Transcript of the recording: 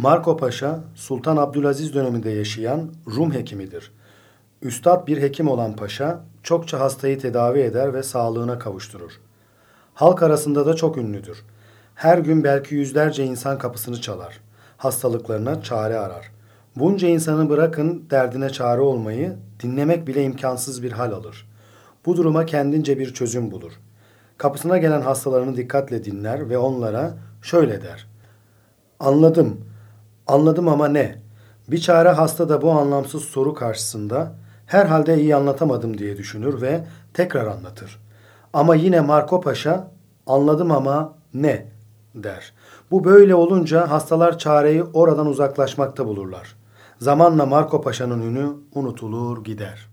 Marco Paşa, Sultan Abdülaziz döneminde yaşayan Rum hekimidir. Üstad bir hekim olan paşa, çokça hastayı tedavi eder ve sağlığına kavuşturur. Halk arasında da çok ünlüdür. Her gün belki yüzlerce insan kapısını çalar. Hastalıklarına çare arar. Bunca insanı bırakın derdine çare olmayı, dinlemek bile imkansız bir hal alır. Bu duruma kendince bir çözüm bulur. Kapısına gelen hastalarını dikkatle dinler ve onlara şöyle der. Anladım, anladım ama ne? Bir çare hasta da bu anlamsız soru karşısında herhalde iyi anlatamadım diye düşünür ve tekrar anlatır. Ama yine Marco Paşa anladım ama ne der. Bu böyle olunca hastalar çareyi oradan uzaklaşmakta bulurlar. Zamanla Marco Paşa'nın ünü unutulur gider.